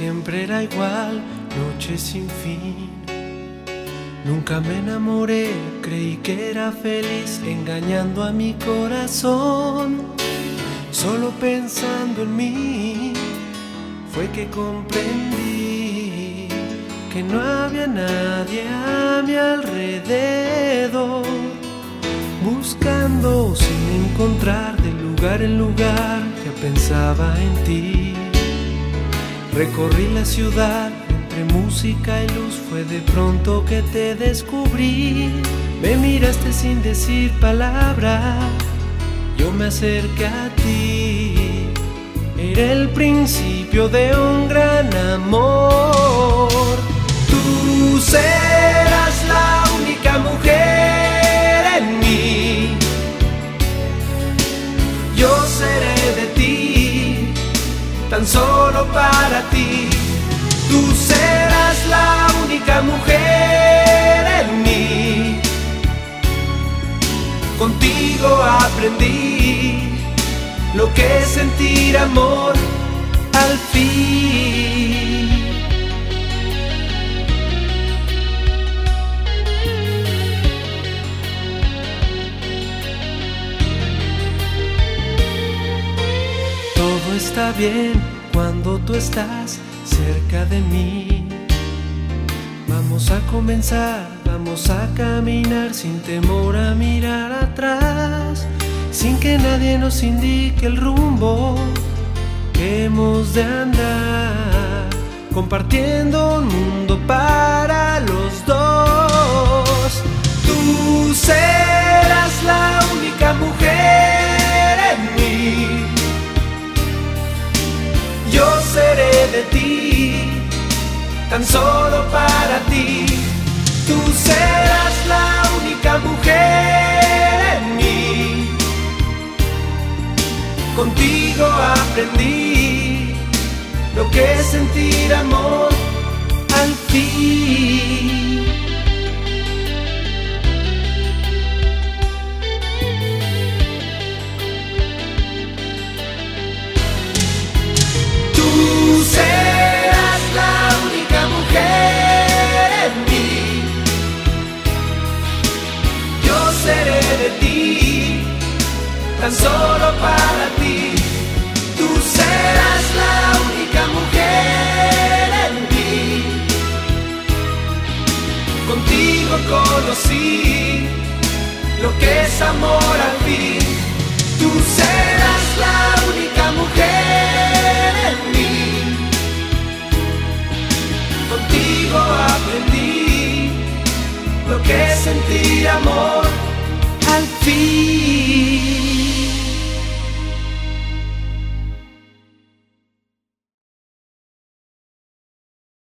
siempre era igual, noche sin fin. Nunca me enamoré, creí que era feliz engañando a mi corazón. Solo pensando en mí fue que comprendí que no había nadie a mi alrededor. Buscando sin encontrar de lugar en lugar, ya pensaba en ti. Recorrí la ciudad entre música y luz, fue de pronto que te descubrí. Me miraste sin decir palabra, yo me acerqué a ti. Era el principio de un gran tan solo para ti. Tú serás la única mujer en mí. Contigo aprendí lo que es sentir amor al fin. Está bien cuando tú estás cerca de mí. Vamos a comenzar, vamos a caminar sin temor a mirar atrás, sin que nadie nos indique el rumbo que hemos de andar, compartiendo un mundo para los dos. Tú serás seré de ti, tan solo para ti. Tú serás la única mujer en mí. Contigo aprendí lo que es sentir amor al fin. Tan solo para ti. Tú serás la única mujer en mí. Contigo conocí lo que es amor al fin. Tú serás la única mujer en mí. Contigo aprendí. lo que es sentir amor al fin.